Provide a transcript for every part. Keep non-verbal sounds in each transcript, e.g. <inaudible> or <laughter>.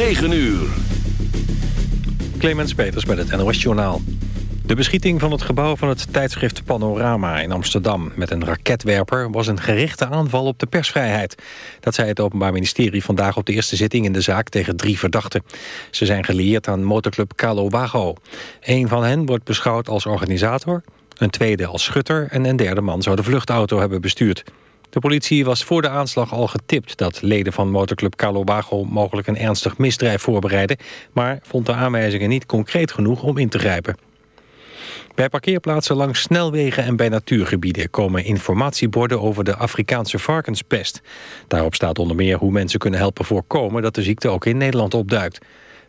9 uur. Clemens Peters met het NOS Journaal. De beschieting van het gebouw van het tijdschrift Panorama in Amsterdam... met een raketwerper was een gerichte aanval op de persvrijheid. Dat zei het Openbaar Ministerie vandaag op de eerste zitting in de zaak... tegen drie verdachten. Ze zijn gelieerd aan motorclub Calo Wago. Een van hen wordt beschouwd als organisator... een tweede als schutter en een derde man zou de vluchtauto hebben bestuurd. De politie was voor de aanslag al getipt dat leden van motorclub Bago mogelijk een ernstig misdrijf voorbereiden, maar vond de aanwijzingen niet concreet genoeg om in te grijpen. Bij parkeerplaatsen langs snelwegen en bij natuurgebieden komen informatieborden over de Afrikaanse varkenspest. Daarop staat onder meer hoe mensen kunnen helpen voorkomen dat de ziekte ook in Nederland opduikt.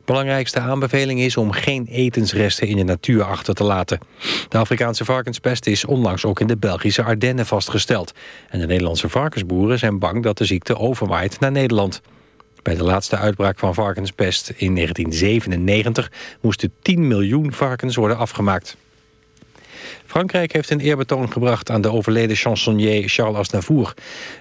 Belangrijkste aanbeveling is om geen etensresten in de natuur achter te laten. De Afrikaanse varkenspest is onlangs ook in de Belgische Ardennen vastgesteld. En de Nederlandse varkensboeren zijn bang dat de ziekte overwaait naar Nederland. Bij de laatste uitbraak van varkenspest in 1997 moesten 10 miljoen varkens worden afgemaakt. Frankrijk heeft een eerbetoon gebracht aan de overleden chansonnier Charles Aznavour.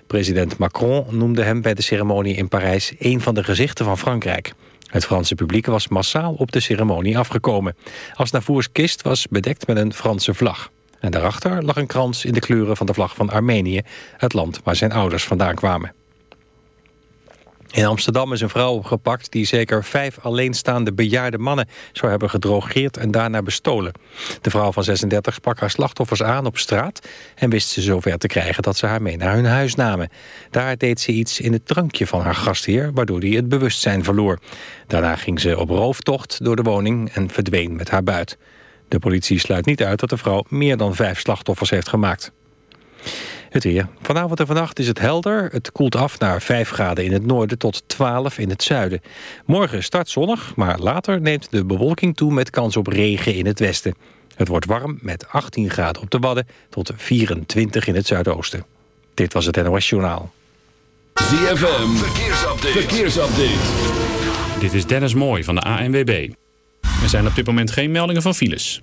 President Macron noemde hem bij de ceremonie in Parijs een van de gezichten van Frankrijk. Het Franse publiek was massaal op de ceremonie afgekomen. Aznavours kist was bedekt met een Franse vlag. En daarachter lag een krans in de kleuren van de vlag van Armenië... het land waar zijn ouders vandaan kwamen. In Amsterdam is een vrouw opgepakt die zeker vijf alleenstaande bejaarde mannen zou hebben gedrogeerd en daarna bestolen. De vrouw van 36 sprak haar slachtoffers aan op straat en wist ze zover te krijgen dat ze haar mee naar hun huis namen. Daar deed ze iets in het drankje van haar gastheer, waardoor hij het bewustzijn verloor. Daarna ging ze op rooftocht door de woning en verdween met haar buit. De politie sluit niet uit dat de vrouw meer dan vijf slachtoffers heeft gemaakt. Het weer. Vanavond en vannacht is het helder. Het koelt af naar 5 graden in het noorden tot 12 in het zuiden. Morgen start zonnig, maar later neemt de bewolking toe... met kans op regen in het westen. Het wordt warm met 18 graden op de Wadden... tot 24 in het zuidoosten. Dit was het NOS Journaal. ZFM. Verkeersupdate. Verkeersupdate. Dit is Dennis Mooij van de ANWB. Er zijn op dit moment geen meldingen van files.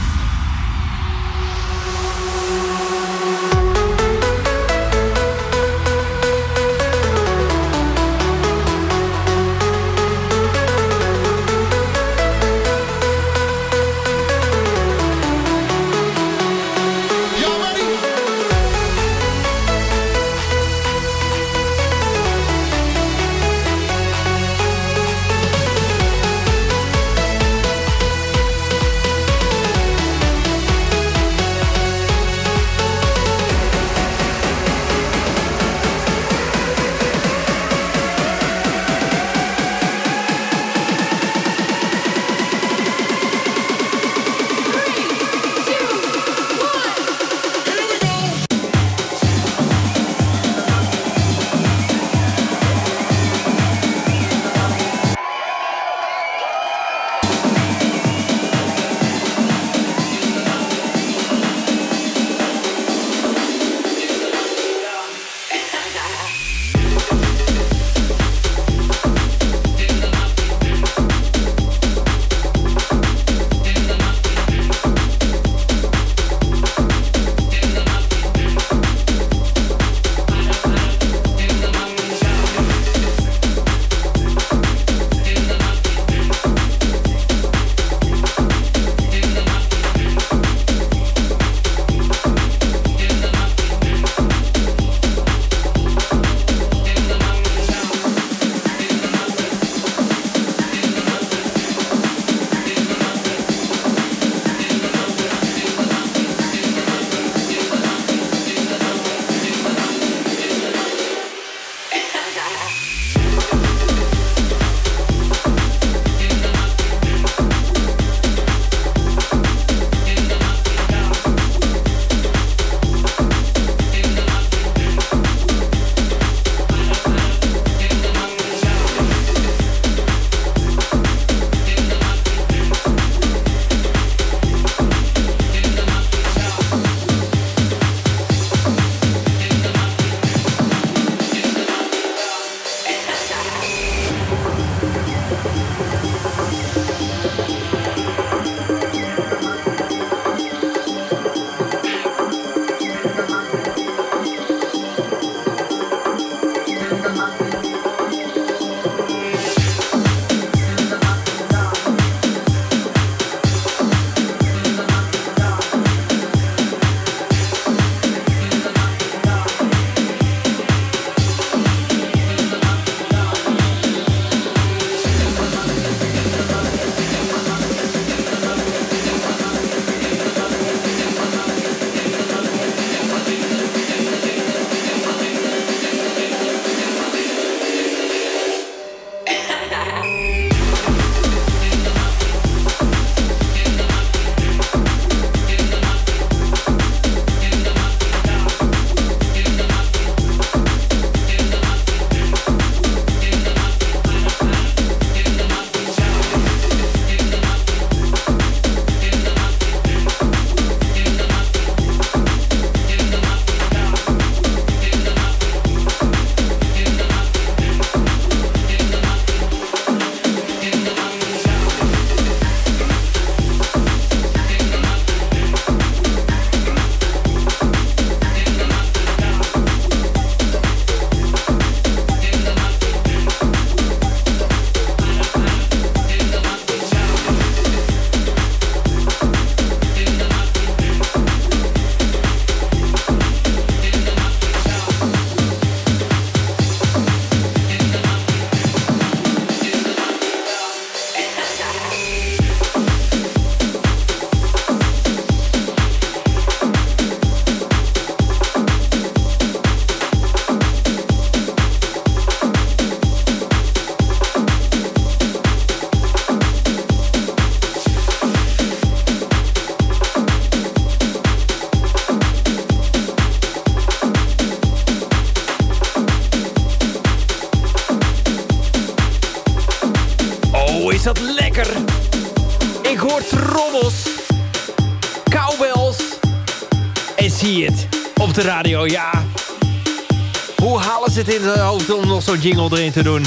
Jingle erin te doen?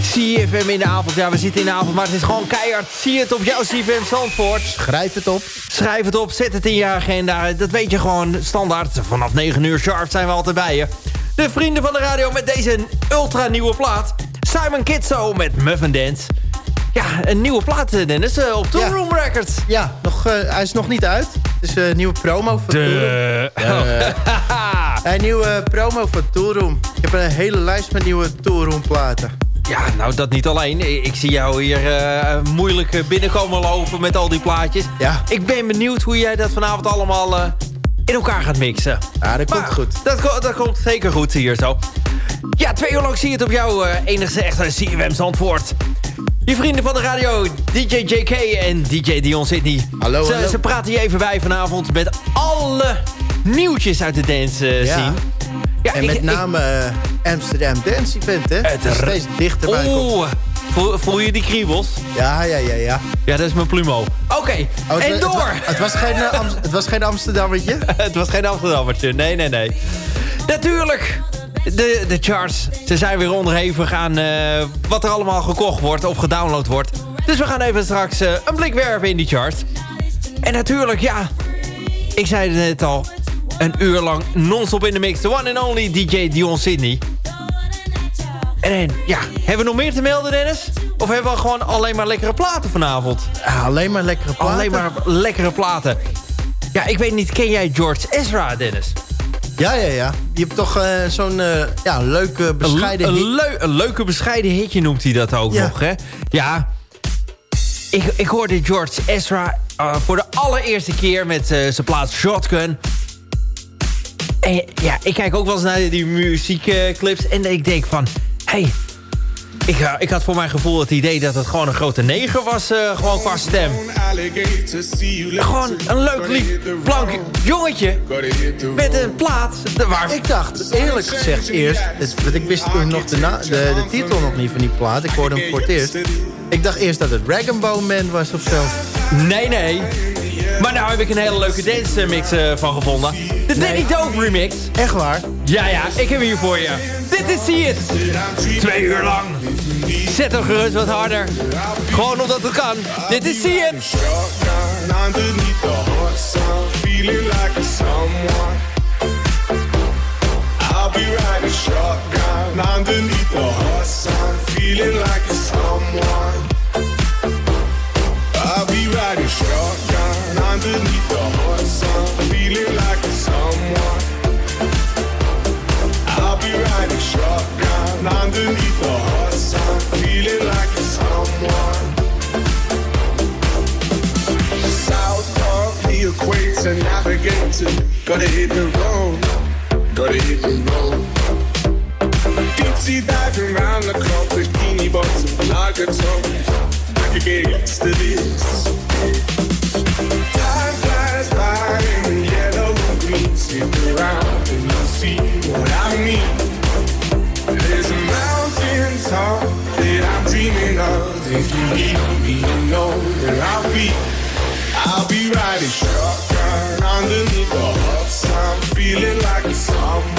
CFM in de avond. Ja, we zitten in de avond, maar het is gewoon keihard. Zie het op jouw CFM Zandvoort. Schrijf het op. Schrijf het op, zet het in je agenda. Dat weet je gewoon standaard. Vanaf 9 uur sharp zijn we altijd bij je. De vrienden van de radio met deze ultra nieuwe plaat. Simon Kitso met Muffin Dance. Ja, een nieuwe plaat, eh, Dennis, eh, op Tool Room Records. Ja, nog, uh, hij is nog niet uit. Het is een nieuwe promo voor De... Uh, <laughs> een nieuwe promo voor Toolroom. Ik heb een hele lijst met nieuwe Toolroom platen. Ja, nou dat niet alleen. Ik zie jou hier uh, moeilijk binnenkomen lopen met al die plaatjes. Ja. Ik ben benieuwd hoe jij dat vanavond allemaal uh, in elkaar gaat mixen. Ja, dat komt goed. Dat, dat komt zeker goed hier zo. Ja, twee uur lang zie je het op jouw uh, enigste echte CWM Zandvoort. Je vrienden van de radio, DJ JK en DJ Dion Sydney. Hallo, ze, hallo. ze praten je even bij vanavond met alle nieuwtjes uit de dance ja. scene. Ja, en ik, met name uh, Amsterdam Dance Event, hè? Het is steeds dichterbij Oeh, voel, voel, je die kriebels? Ja, ja, ja, ja. Ja, dat is mijn plumo. Oké, okay, oh, en door! Het, het, was geen, uh, het was geen Amsterdammertje? <laughs> het was geen Amsterdammertje, nee, nee, nee. Natuurlijk, de, de charts, ze zijn weer onderhevig aan uh, wat er allemaal gekocht wordt of gedownload wordt. Dus we gaan even straks uh, een blik werpen in die charts. En natuurlijk, ja, ik zei het net al, een uur lang non-stop in de mix. The one and only DJ Dion Sydney. En ja, hebben we nog meer te melden, Dennis? Of hebben we gewoon alleen maar lekkere platen vanavond? Ja, alleen maar lekkere platen. Alleen maar lekkere platen. Ja, ik weet niet, ken jij George Ezra, Dennis? Ja, ja, ja. Je hebt toch uh, zo'n uh, ja, leuke, bescheiden een, een, leu een, leuke, bescheiden hitje noemt hij dat ook ja. nog, hè? Ja. Ik, ik hoorde George Ezra uh, voor de allereerste keer met zijn plaat Shotgun. En ja, ik kijk ook wel eens naar die muziekclips en ik denk van... Hey, ik, ik had voor mijn gevoel het idee dat het gewoon een grote neger was, uh, gewoon qua stem. Gewoon een leuk lief, blank jongetje met een plaat. Waar... Ik dacht, eerlijk gezegd eerst, het, want ik wist toen nog de, de, de, titel nog niet van die plaat. Ik hoorde hem voor het eerst. Ik dacht eerst dat het Dragon Bone Man was of zo. Nee, nee. Maar nou heb ik een hele leuke dance mix uh, van gevonden. De Danny nee. Dove remix. Echt waar? Ja, ja, ik heb hier voor je. Dit is See It. Twee uur lang. Zet hem gerust wat harder. Gewoon omdat het kan. Dit is See It. I'll be riding shotgun underneath the hot sun, feeling like a someone. I'll be riding shotgun underneath the hot sun, feeling like someone. I'll be riding shotgun underneath the hot sun, feeling like someone. South of the equator, navigating, gotta hit the road, gotta hit the road. Deep sea diving round the clock, bikini bottom, lager tones. I could get used. Feeling like a someone.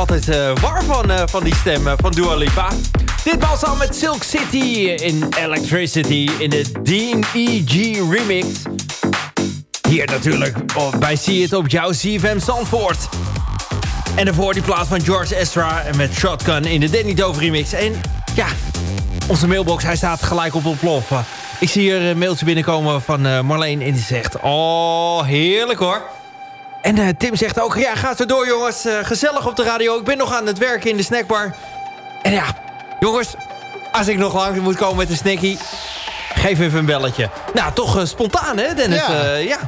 Altijd eh, warm van, eh, van die stem eh, van Dua Lipa. Dit was al met Silk City in Electricity in de Dean E.G. remix. Hier natuurlijk bij See It op jouw CFM Zandvoort. En daarvoor die plaats van George Ezra met Shotgun in de Danny Dove remix. En ja, onze mailbox, hij staat gelijk op ontploffen. Ik zie hier een mailtje binnenkomen van Marleen en die zegt... Oh, heerlijk hoor. En eh, Tim zegt ook, ja, ga zo door jongens. Eh, gezellig op de radio. Ik ben nog aan het werken in de snackbar. En ja, jongens, als ik nog langs moet komen met een snackie... geef even een belletje. Nou, toch eh, spontaan hè, Dennis? Ja. Ja.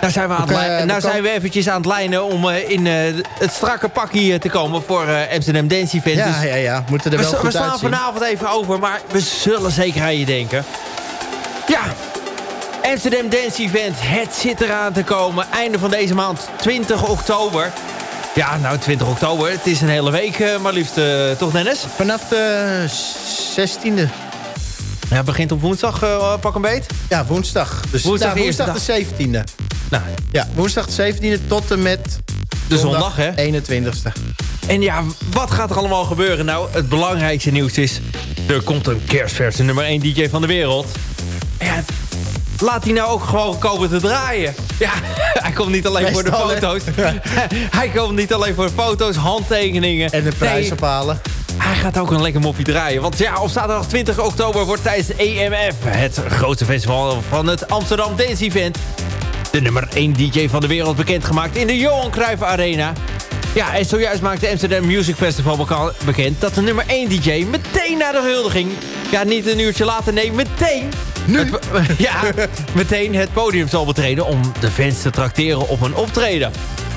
Nou zijn we, aan het nou we zijn we eventjes aan het lijnen om in het strakke pakje te komen voor Amsterdam Dance Event. Ja, Dus ja, ja. Moeten er we, wel we goed slaan uitzien. vanavond even over, maar we zullen zeker aan je denken. Ja, Amsterdam Dance Event, het zit eraan te komen. Einde van deze maand, 20 oktober. Ja, nou 20 oktober, het is een hele week eh, maar liefst, eh, toch Dennis? Vanaf de 16e. Ja, begint op woensdag, eh, pak een beet. Ja, woensdag. Dus Woensdag nou, woensdag de 17e. Nou, Ja, woensdag de 17e tot en met de zondag hè. 21ste. En ja, wat gaat er allemaal gebeuren? Nou, het belangrijkste nieuws is... er komt een kerstverse nummer 1 DJ van de wereld. Ja, laat hij nou ook gewoon komen te draaien. Ja, <laughs> <laughs> <laughs> hij komt niet alleen voor de foto's. hij komt niet alleen voor foto's, handtekeningen. En de prijs Nee, ophalen. hij gaat ook een lekker mopje draaien. Want ja, op zaterdag 20 oktober wordt tijdens EMF... het grootste festival van het Amsterdam Dance Event... de nummer 1 DJ van de wereld bekendgemaakt in de Johan Cruijff Arena. Ja, en zojuist maakt de Amsterdam Music Festival bekend... dat de nummer 1 DJ meteen naar de huldiging... ja, niet een uurtje later, nee, meteen... Nu? <laughs> ja, meteen het podium zal betreden... om de fans te trakteren op een optreden.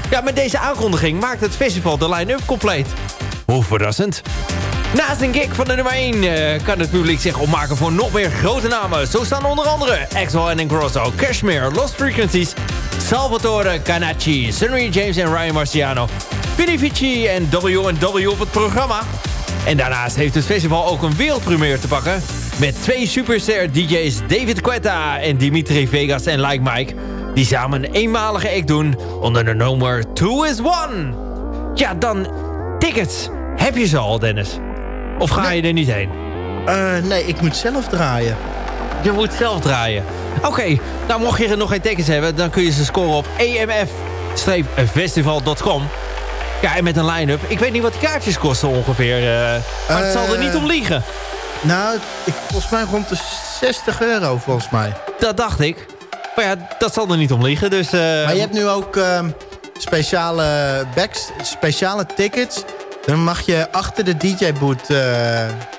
Ja, met deze aankondiging maakt het festival de line-up compleet. Hoe verrassend. Naast een gig van de nummer 1 kan het publiek zich opmaken voor nog meer grote namen. Zo staan onder andere Axel en Grosso, Cashmere, Lost Frequencies, Salvatore Canacci, Sunny James en Ryan Marciano, Vinny Vici en W&W op het programma. En daarnaast heeft het festival ook een wereldpremier te pakken... met twee superster DJ's David Quetta en Dimitri Vegas en Like Mike... die samen een eenmalige act doen onder de nummer 2 is 1. Ja, dan tickets. Heb je ze al, Dennis? Of ga je er niet heen? Eh, nee, ik moet zelf draaien. Je moet zelf draaien. Oké, nou mocht je er nog geen tickets hebben... dan kun je ze scoren op emf-festival.com. Ja, en met een line-up. Ik weet niet wat die kaartjes kosten ongeveer. eh, maar het zal er niet om liegen. Nou, ik, volgens mij rond de 60 euro, volgens mij. Dat dacht ik. Maar ja, dat zal er niet om liegen. Dus, eh, Maar je hebt nu ook ehm, speciale, backs, speciale tickets. Dan mag je achter de DJ-boot eh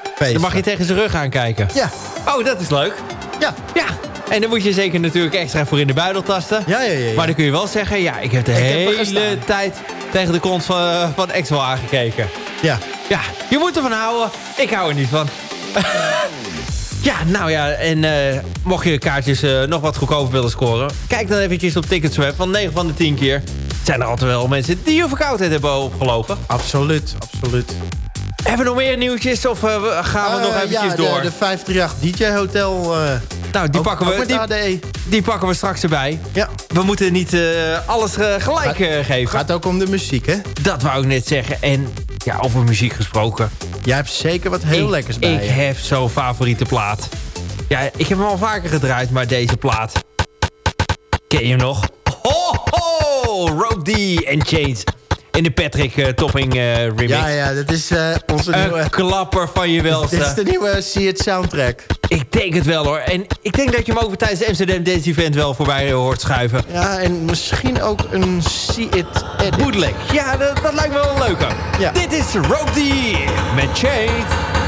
feesten. dan mag je tegen zijn rug aankijken. Ja, Oh, dat is leuk. ja, Ja, en dan moet je zeker natuurlijk extra voor in de buidel tasten. ja, ja. ja, ja. Maar dan kun je wel zeggen, ja, ik heb de Ik hele tijd tegen de kont van, van Axel aangekeken. ja. Ja, je moet ervan houden. Ik hou er niet van. <laughs> ja, nou ja, en eh, mocht je kaartjes eh, nog wat goedkoper willen scoren... kijk dan eventjes op Ticketswap, van 9 van de 10 keer... zijn er altijd wel mensen die een verkoudheid hebben opgelopen. Absoluut, absoluut. Hebben we nog meer nieuwtjes of eh, gaan we nog eventjes ja, door? De, de 538 DJ-hotel. eh nou, die ook- pakken, we, met die, pakken we straks erbij. Ja, We moeten niet alles gelijk geven. gaat ook om de muziek, hè? Dat wou ik net zeggen. En ja, over muziek gesproken. Jij hebt zeker wat heel ik, lekkers bij Ik je. heb zo'n favoriete plaat. Ja, ik heb hem al vaker gedraaid, maar deze plaat... Ken je hem nog? Ho, ho! Rope D en Chains. In de Patrick eh, Topping eh, remix. Ja, ja, dat is eh, onze nieuwe... Een klapper van je Dit is welste. de nieuwe See It soundtrack. Ik denk het wel hoor. En ik denk dat je hem ook tijdens de Amsterdam Dance Event wel voorbij hoort schuiven. Ja, en misschien ook een See It edit. Bootleg. Ja, dat, dat lijkt me wel een leuke. Ja. Dit is Rope D met Chains.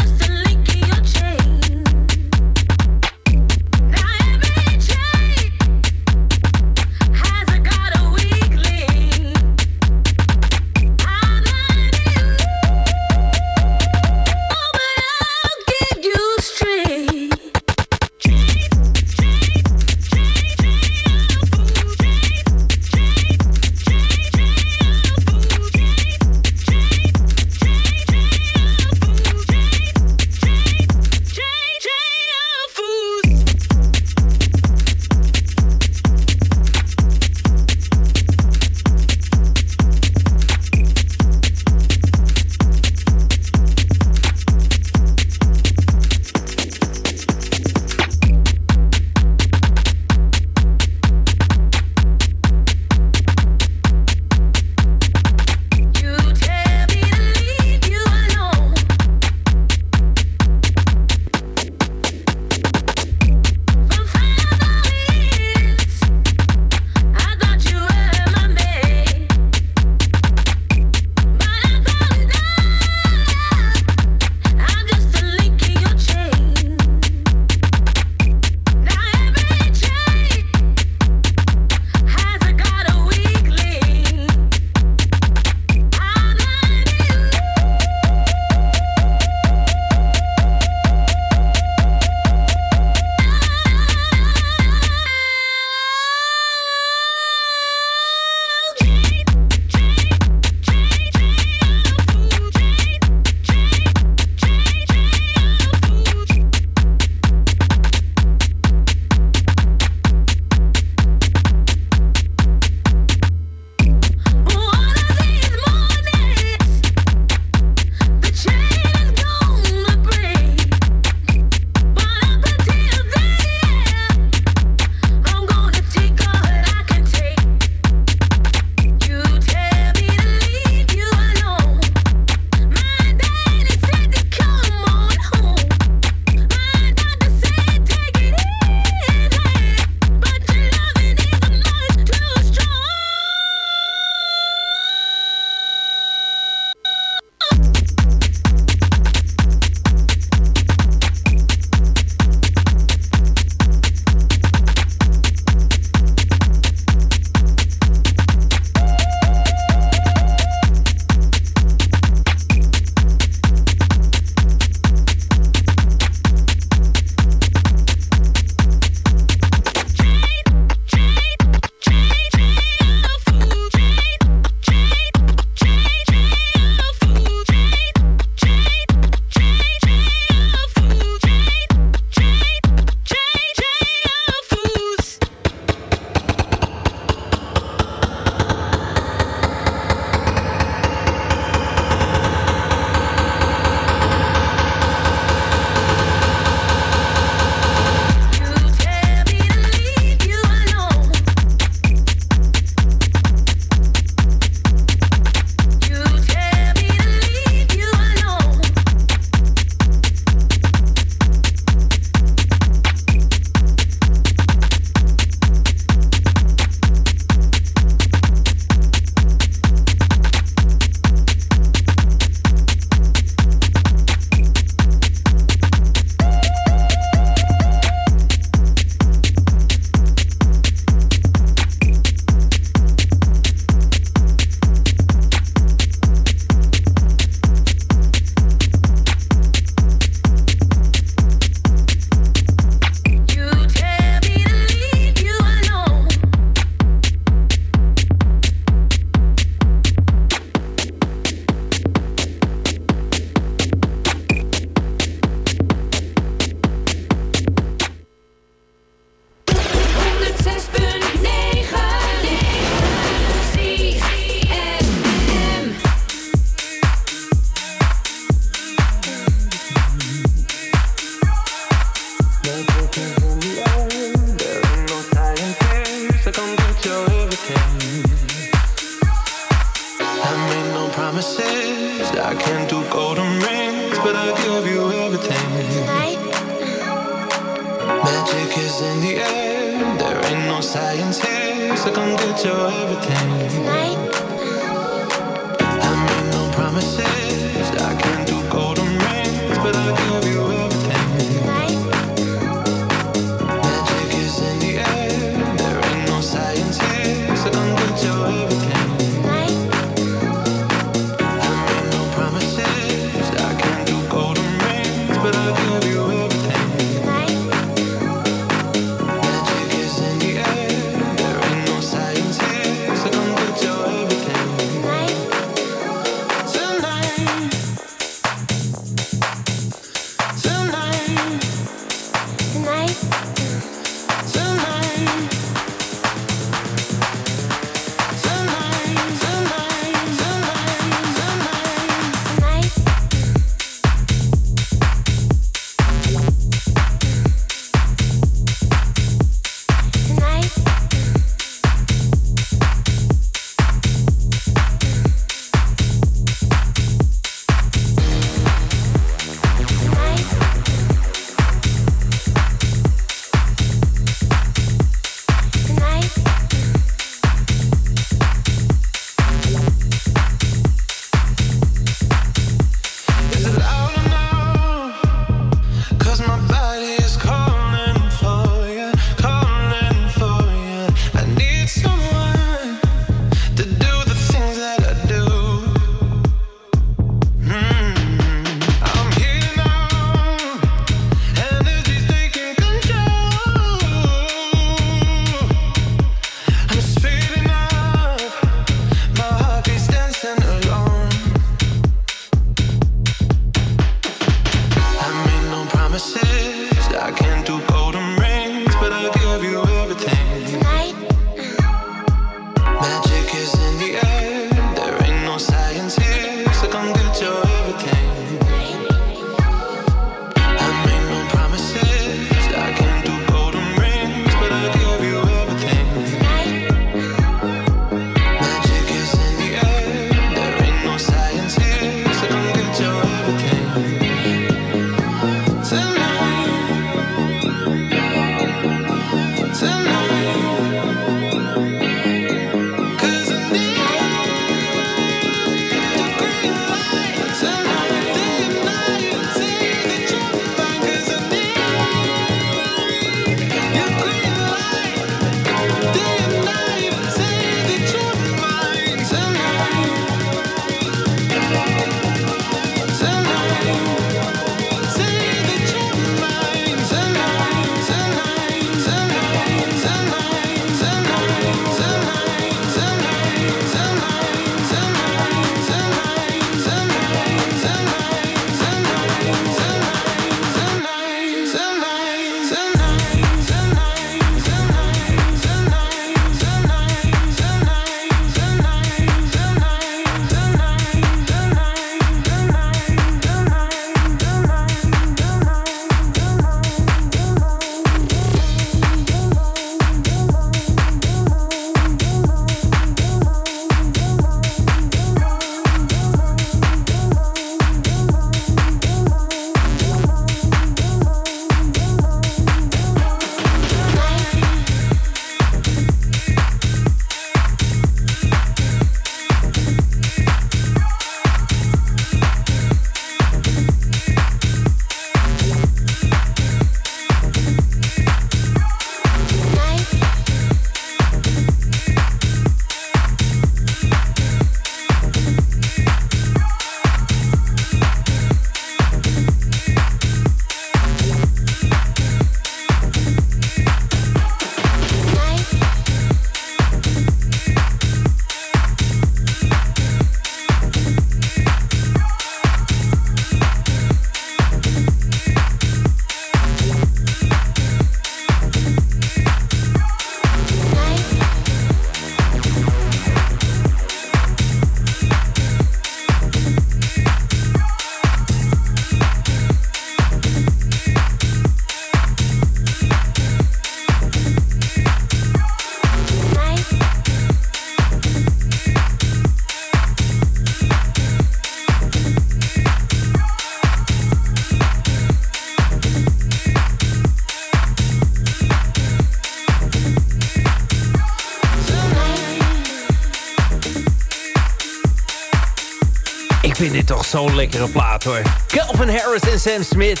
Zo'n lekkere plaat hoor. Calvin Harris en Sam Smith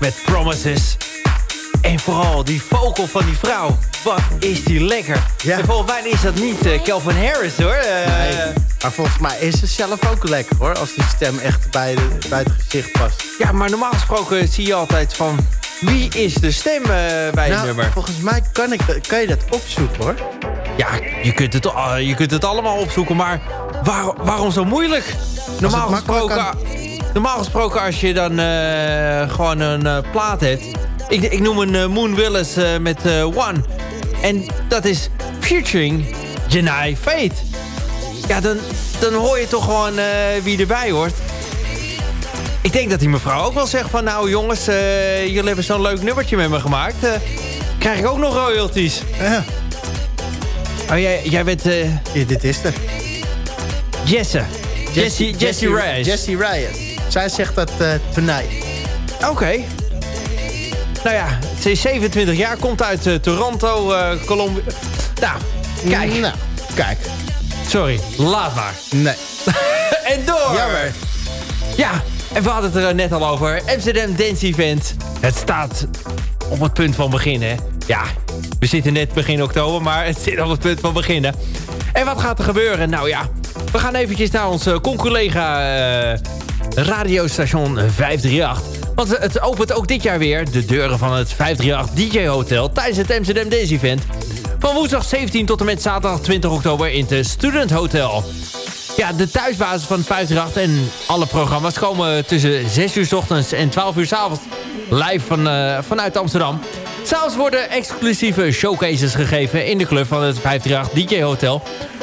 met Promises. En vooral die vocal van die vrouw. Wat is die lekker. Ja. En volgens mij is dat niet eh, Calvin Harris hoor. Eh, Nee. Maar volgens mij is ze zelf ook lekker hoor. Als die stem echt bij, de, bij het gezicht past. Ja, maar normaal gesproken zie je altijd van... Wie is de stem eh, bij Nou, nummer? volgens mij kan, ik, kan je dat opzoeken hoor. Ja, je kunt het, ah, je kunt het allemaal opzoeken, maar waar- waarom zo moeilijk? Normaal gesproken, normaal gesproken als je dan eh, gewoon een eh, plaat hebt... Ik, ik noem een Moon Willis met One. En dat is featuring Janai Fate. Ja, dan, dan hoor je toch gewoon wie erbij hoort. Ik denk dat die mevrouw ook wel zegt van... Nou jongens, jullie hebben zo'n leuk nummertje met me gemaakt. krijg ik ook nog royalties? Ja, Oh, jij, jij bent eh, dit is het. Jesse. Jesse, Jesse, Reyes. Jessie Reyes. Zij zegt dat eh tonight. Oké. Nou ja, ze is 27 jaar, komt uit eh, Toronto, eh Colombia. Nou, kijk. Nou, kijk. Sorry, laat maar. Nee. <laughs> en door. Jammer. Ja, en we hadden het er net al over. Amsterdam Dance Event. Het staat op het punt van beginnen. Ja, we zitten net begin oktober, maar het zit op het punt van beginnen. En wat gaat er gebeuren? Nou ja, we gaan eventjes naar onze conculega eh radiostation 538. Want het opent ook dit jaar weer de deuren van het 538 DJ Hotel tijdens het Amsterdam Dance Event. Van woensdag 17 tot en met zaterdag 20 oktober in het Student Hotel. Ja, de thuisbasis van 538 en alle programma's komen tussen 6 uur s ochtends en 12 uur s avonds live van, eh, vanuit Amsterdam. S'avonds worden exclusieve showcases gegeven in de club van het 538 DJ Hotel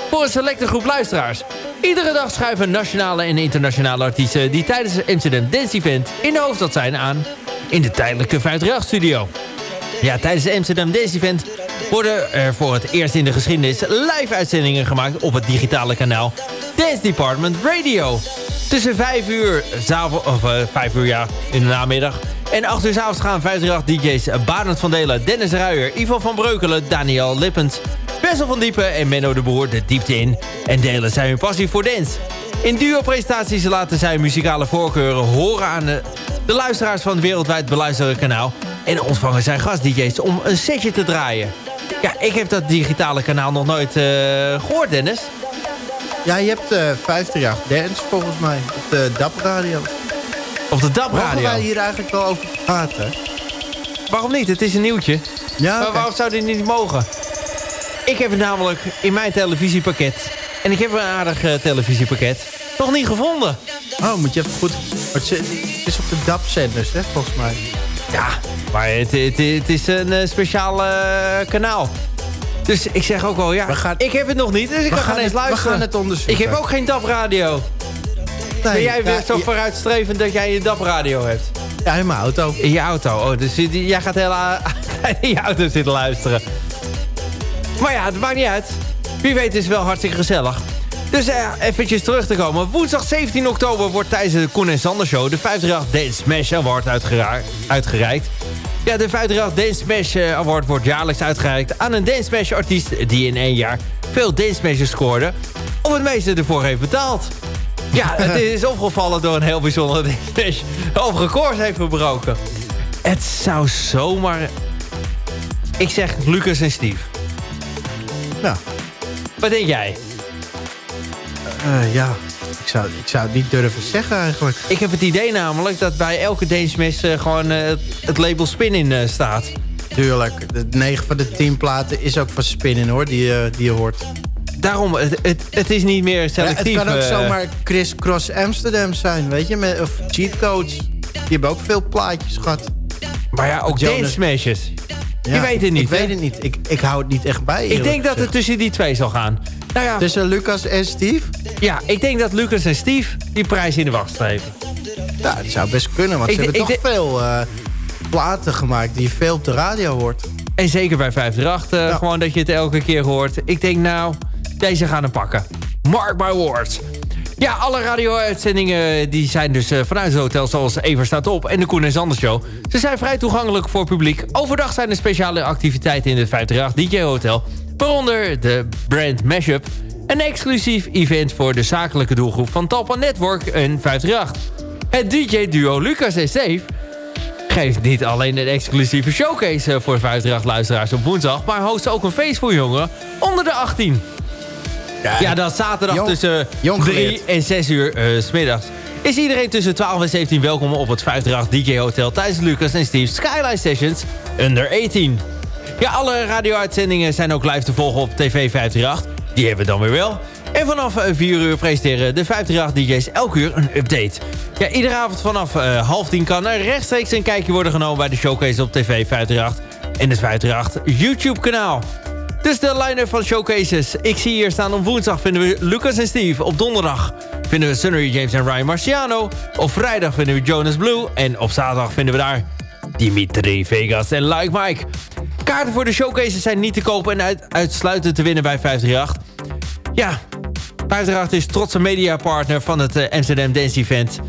voor een selecte groep luisteraars. Iedere dag schuiven nationale en internationale artiesten die tijdens het Amsterdam Dance Event in de hoofdstad zijn aan in de tijdelijke 538 studio. Ja, tijdens het Amsterdam Dance Event worden er voor het eerst in de geschiedenis live uitzendingen gemaakt op het digitale kanaal Dance Department Radio. Tussen 5 uur, of eh, 5 uur ja, in de namiddag en 8 uur gaan 538 DJ's Barend van Delen, Dennis Ruijer, Ivo van Breukelen, Daniel Lippens, Wessel van Diepen en Menno de Boer de diepte in en delen zij hun passie voor dance. In duo-presentaties laten zij muzikale voorkeuren horen aan de, de luisteraars van het wereldwijd beluisterde kanaal. En ontvangen zij gast-dj's om een setje te draaien. Ja, ik heb dat digitale kanaal nog nooit eh, gehoord, Dennis. Ja, je hebt eh 50 jaar dance volgens mij. Op de DAP radio. Op de DAP Mogen wij radio. hier eigenlijk wel over praten? Waarom niet? Het is een nieuwtje. Ja, Maar waarom zou dit niet mogen? Ik heb het namelijk in mijn televisiepakket. En ik heb een aardig eh, televisiepakket. Nog niet gevonden. Oh, moet je even goed... Het is- op de DAP-zenders, hè, volgens mij. Ja, maar het, het, het is een eh, speciaal eh, kanaal. Dus ik zeg ook wel, ja, gaan- ik heb het nog niet, dus ik kan gaan eens het- we luisteren. gaan het onderzoeken. Ik heb ook geen Ben jij ja, weer zo ja, vooruitstrevend dat jij een DAP-radio hebt? Ja, in mijn auto. In je auto. Oh, dus jij gaat heel <laughs> in je auto zitten luisteren. Maar ja, het maakt niet uit. Wie weet is het wel hartstikke gezellig. Dus eh, eventjes terug te komen. Woensdag 17 oktober wordt tijdens de Koen en Sander Show... de 538 Dance Smash Award uitgereikt. Ja, de 538 Dance Smash eh, Award wordt jaarlijks uitgereikt... aan een Dance Smash artiest die in één jaar veel Dance Smashes scoorde... of het meeste ervoor heeft betaald. Ja, het is opgevallen door een heel bijzondere Dance Smash... of records heeft verbroken. Het zou zomaar... Ik zeg Lucas en Steve. Nou, Wat denk jij? eh, ja. Ik zou, ik zou het niet durven zeggen eigenlijk. Ik heb het idee namelijk dat bij elke Dance eh, gewoon eh, het- label Spin in staat. Tuurlijk. De 9 van de 10 platen is ook van Spinning hoor, die, die je hoort. Daarom, het, het, het is niet meer Ja, selectief. het kan ook eh, zomaar Chris Cross Amsterdam zijn, weet je? Met, of Cheat Codes. Die hebben ook veel plaatjes gehad. Maar ja, ook Jonas- Dance Smashes. Ja, Je weet het niet, Ik weet het niet. Ik, ik hou het niet echt bij. Ik denk dat het tussen die twee zal gaan. Nou ja, Tussen Lucas en Steve? ja, ik denk dat Lucas en Steve die prijs in de wacht streven. Ja, dat zou best kunnen. Want Ik ze hebben toch veel eh, platen gemaakt die je veel op de radio hoort. En zeker bij 538, eh, Ja. gewoon dat je het elke keer hoort. Ik denk nou, deze gaan pakken. Mark my words. Ja, alle radio-uitzendingen die zijn dus eh, vanuit het hotel zoals Ever staat op en de Koen en Show. Ze zijn vrij toegankelijk voor publiek. Overdag zijn er speciale activiteiten in het 538 DJ Hotel. Waaronder de brand Mashup. Een exclusief event voor de zakelijke doelgroep van Talpa Network en 538. Het DJ-duo Lucas en Steve geeft niet alleen een exclusieve showcase eh, voor 538-luisteraars op woensdag... maar host ook een feest voor jongeren onder de 18. Ja, dat zaterdag Jong- tussen jong 3 geleerd. en 6 uur eh, s smiddags... is iedereen tussen 12 en 17 welkom op het 538 DJ Hotel... tijdens Lucas en Steve's Skyline Sessions under 18. Ja, alle radio-uitzendingen zijn ook live te volgen op TV 538. Die hebben we dan weer wel. En vanaf eh, 4 uur presenteren de 538 DJ's elk uur een update. Ja, iedere avond vanaf eh, half 10 kan er rechtstreeks een kijkje worden genomen... bij de showcase op TV 538 en het 538 YouTube-kanaal. Dus de line-up van showcases. Ik zie hier staan op woensdag vinden we Lucas en Steve. Op donderdag vinden we Sunny James en Ryan Marciano. Op vrijdag vinden we Jonas Blue. En op zaterdag vinden we daar Dimitri Vegas en Like Mike. Kaarten voor de showcases zijn niet te kopen en uit, uitsluitend te winnen bij 538. Ja, 538 is trotse mediapartner van het eh, Amsterdam Dance Event.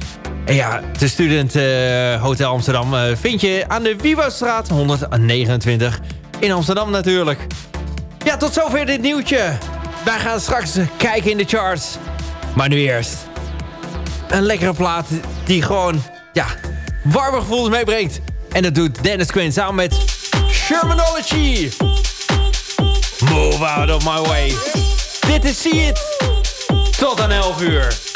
En ja, de Student eh, Hotel Amsterdam eh, vind je aan de Wieboudstraat 129 in Amsterdam natuurlijk. Ja, tot zover dit nieuwtje. Wij gaan straks kijken in de charts. Maar nu eerst een lekkere plaat die gewoon, ja, warme gevoelens meebrengt. En dat doet Dennis Quinn samen met Shermanology. Move out of my way. Dit is See It. Tot aan 11 uur.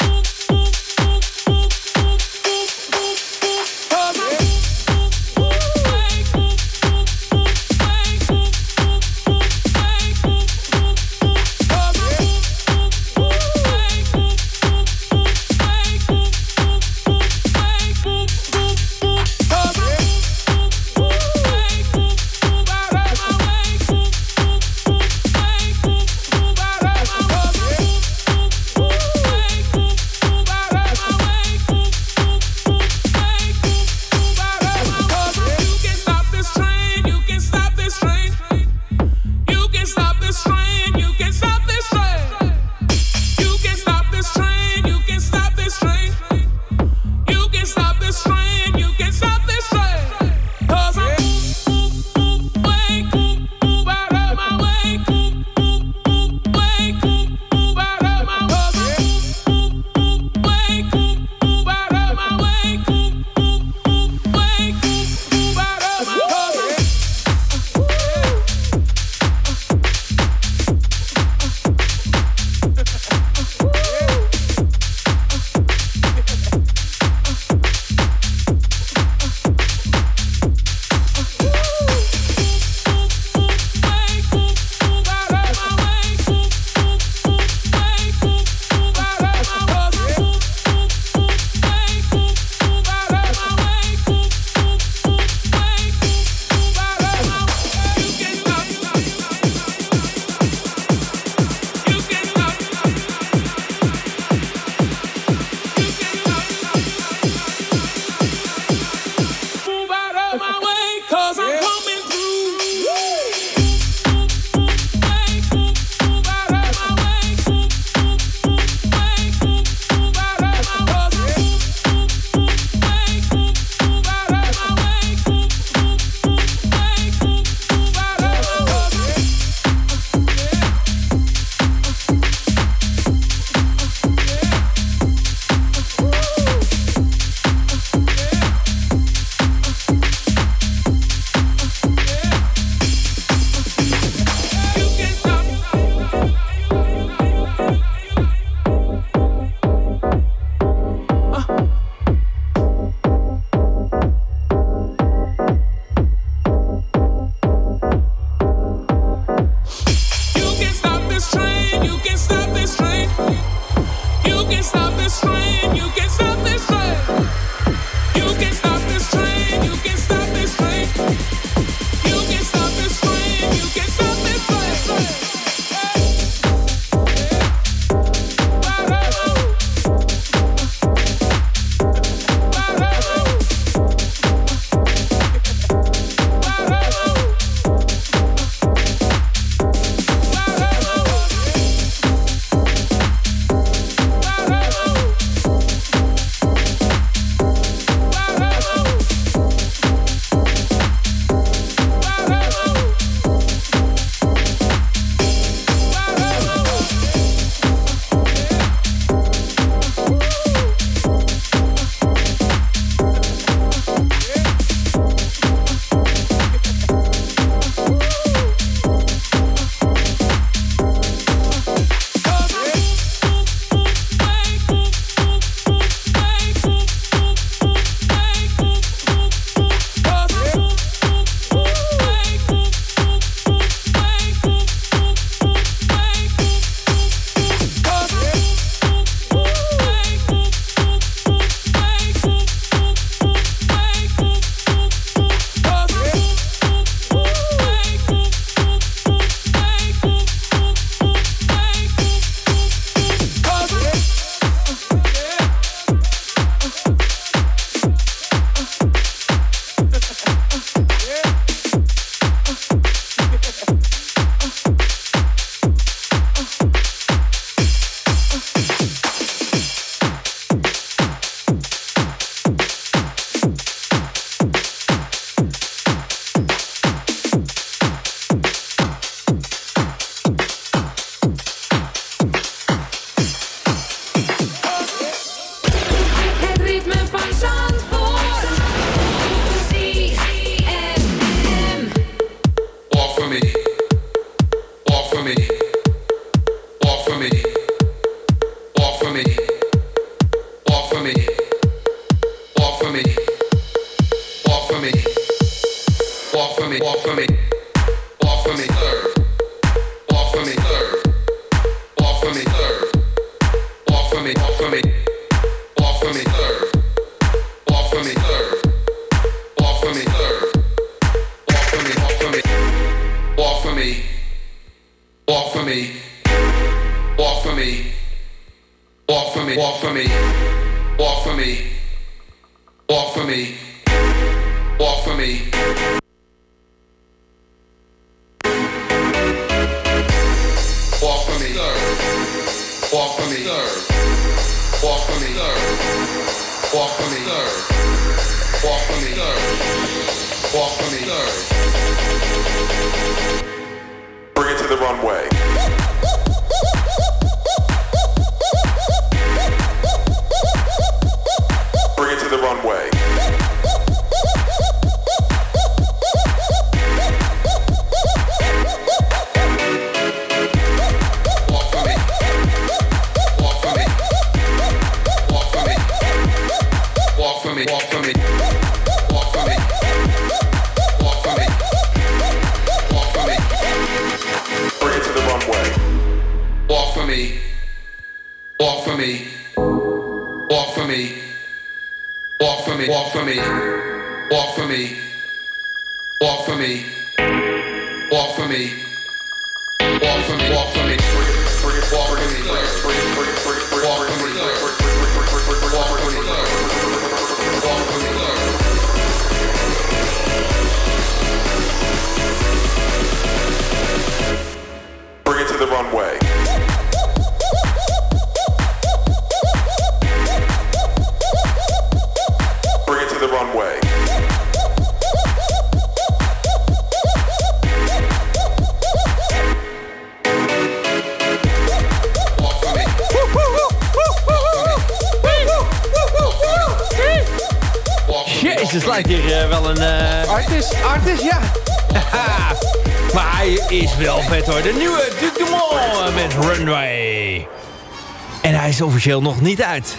Is officieel nog niet uit.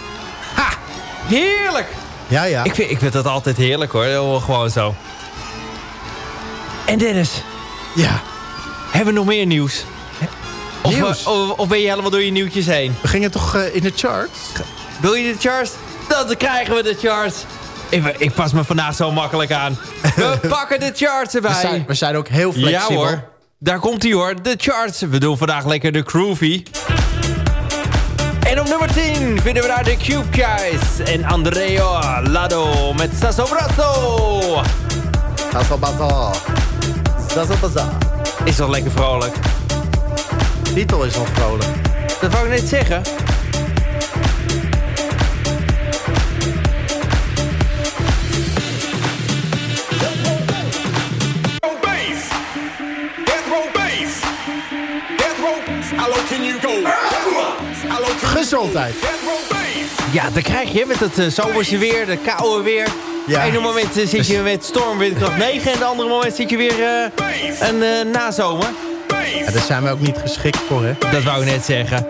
Ha! Heerlijk! Ja, ja. Ik vind, ik vind dat altijd heerlijk hoor. Heel Gewoon zo. En Dennis, ja. hebben we nog meer nieuws? Of, Nieuws? eh, Of, of ben je helemaal door je nieuwtjes heen? We gingen toch eh, in de charts? Wil je de charts? Dan krijgen we de charts. Ik, ik pas me vandaag zo makkelijk aan. We <laughs> pakken de charts erbij. We zijn, we zijn ook heel flexibel. Ja hoor, daar komt hij hoor. De charts. We doen vandaag lekker de groovy. En op nummer 10 vinden we daar de Cube Guys. En Andreo Lado met Sasso Brasso. Sasso Bazaar. Sasso Bazaar. Is toch lekker vrolijk? Titel is nog vrolijk. Dat wou ik net zeggen. Gezondheid. Ja, dat krijg je met het uh, zomerse weer, de koude weer. Ja. Eén moment eh, zit je met stormwindkracht 9 en de andere moment zit je weer eh, een nazomer. Ja, daar zijn we ook niet geschikt voor, hè? Dat wou ik net zeggen.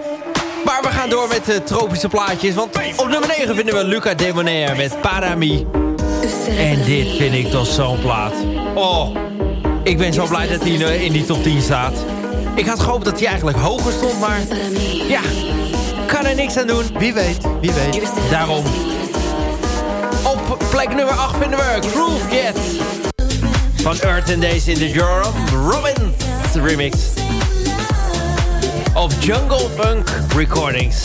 Maar we gaan door met de tropische plaatjes. Want op nummer 9 vinden we Luca Debonair met Parami. En dit vind ik toch zo'n plaat. Oh, ik ben zo blij dat hij in die top 10 staat. Ik had gehoopt dat hij eigenlijk hoger stond, maar ja, kan er niks aan doen. Wie weet, wie weet. Daarom. Op plek nummer 8 vinden we Groove Jet. Van Earth and Days in the Jorum. Robbins remix. Op Jungle Punk Recordings.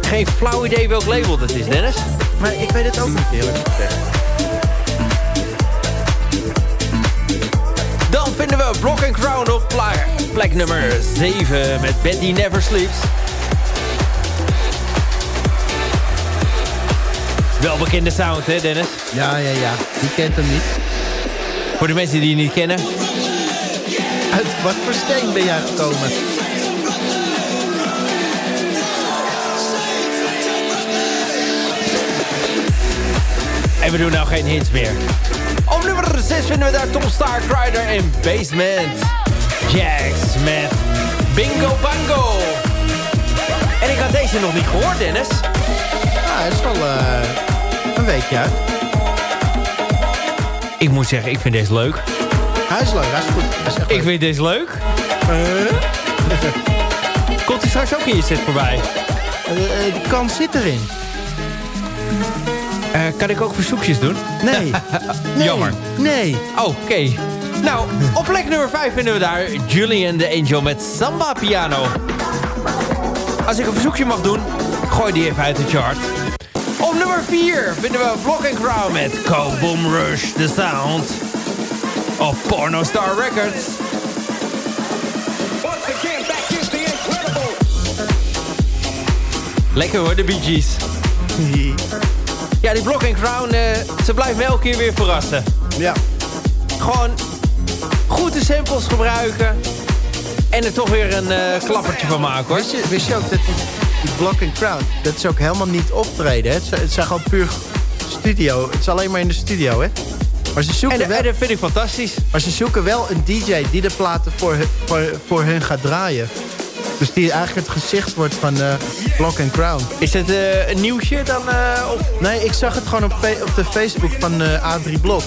Geen flauw idee welk label dat is, Dennis. Maar ik weet het ook niet eerlijk gezegd. Dan vinden we Block and Crown op plek nummer 7 met Betty Never Sleeps. Welbekende sound, hè Dennis? Ja, ja, ja. Wie kent hem niet? Voor de mensen die je niet kennen. Uit wat voor steen ben jij gekomen? En we doen nou geen hints meer. Op nummer 6 vinden we daar Tom Stark Rider en Basement. Jax met Bingo Bango. En ik had deze nog niet gehoord, Dennis. Ja, hij is wel eh, een weekje uit. Ik moet zeggen, ik vind deze leuk. Hij is leuk, hij is goed. Hij is echt Ik leuk. vind deze leuk. Komt hij straks ook in je set voorbij? Eh, die kans zit erin. Kan ik ook verzoekjes doen? Nee. <laughs> nee. Jammer. Nee. Oké. Nou, op plek nummer 5 vinden we daar Julian the Angel met Samba Piano. Als ik een verzoekje mag doen, gooi die even uit de chart. Op nummer 4 vinden we Block and Crown met Go Boom Rush The Sound. Op Porno Star Records. Lekker hoor, de Bee Gees. <laughs> Ja, die Block and Crown, eh, ze blijven me elke keer weer verrassen. Ja. Gewoon goed de samples gebruiken. En er toch weer een eh, klappertje van maken hoor. Wist je, wist je ook dat die, Block and Crowd, dat is ook helemaal niet optreden. Hè? Het, zijn- het zijn gewoon puur studio. Het is alleen maar in de studio, hè? Maar ze zoeken, En, wel, en dat vind ik fantastisch. maar ze zoeken wel een DJ die de platen voor, voor, voor hun gaat draaien. Dus die eigenlijk het gezicht wordt van eh Block and Crown. Is het eh, een nieuwtje dan? eh, of? Nee, ik zag het gewoon op, op de Facebook van eh, A3 Blok.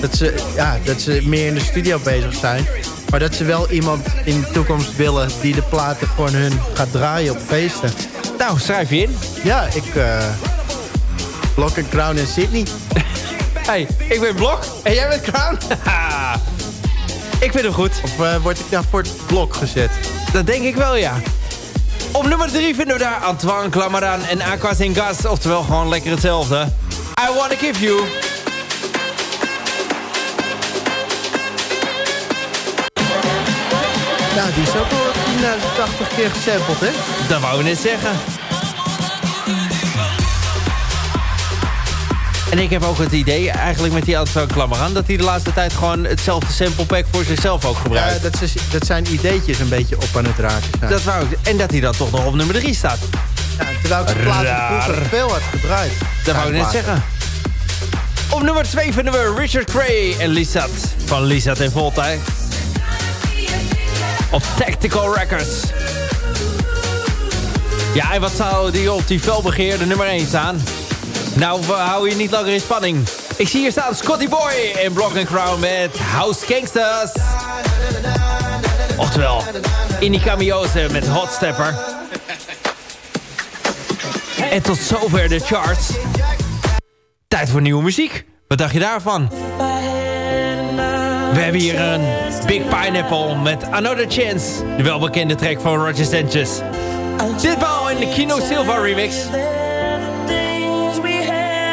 Dat ze, ja, dat ze meer in de studio bezig zijn. Maar dat ze wel iemand in de toekomst willen die de platen voor hun gaat draaien op feesten. Nou, schrijf je in. Ja, ik... eh Block and Crown in Sydney. <laughs> Hey, ik ben Blok en jij bent Crown. <laughs> ik vind hem goed. Of eh, word ik daar voor het blok gezet? Dat denk ik wel, ja. Op nummer 3 vinden we daar Antoine Clamaran en Aqua Gas. Oftewel gewoon lekker hetzelfde. I Wanna Give You. Nou, die is ook al 10.080 keer gesampled, hè? Dat wou ik net zeggen. En ik heb ook het idee, eigenlijk met die Antoine Clamaran... dat hij de laatste tijd gewoon hetzelfde sample pack voor zichzelf ook Ja, gebruikt. dat, is, dat zijn ideetjes een beetje op aan het raken zijn. dat wou ik, en dat hij dan toch nog op nummer 3 staat. Ja, terwijl ik zijn vroeger veel had gedraaid. Dat wou ik net zeggen. Op nummer 2 vinden we Richard Cray en Lisat van Lisat en Volta. Op Tactical Records. Ja, en wat zou die op die felbegeerde nummer 1 staan? Nou, we houden je niet langer in spanning. Ik zie hier staan Scotty Boy en Block and Crown met House Gangsters. Oftewel, Indie Camioze met Hot Stepper. En tot zover de charts. Tijd voor nieuwe muziek. Wat dacht je daarvan? We hebben hier een Big Pineapple met Another Chance. De welbekende track van Roger Sanchez. Ditmaal in de Kino Silva remix.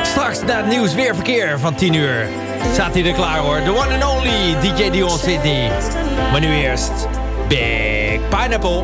Straks na het nieuws weer verkeer van 10 uur. Staat hij er klaar hoor. The one and only DJ Dion Sydney. Maar nu eerst Big Pineapple.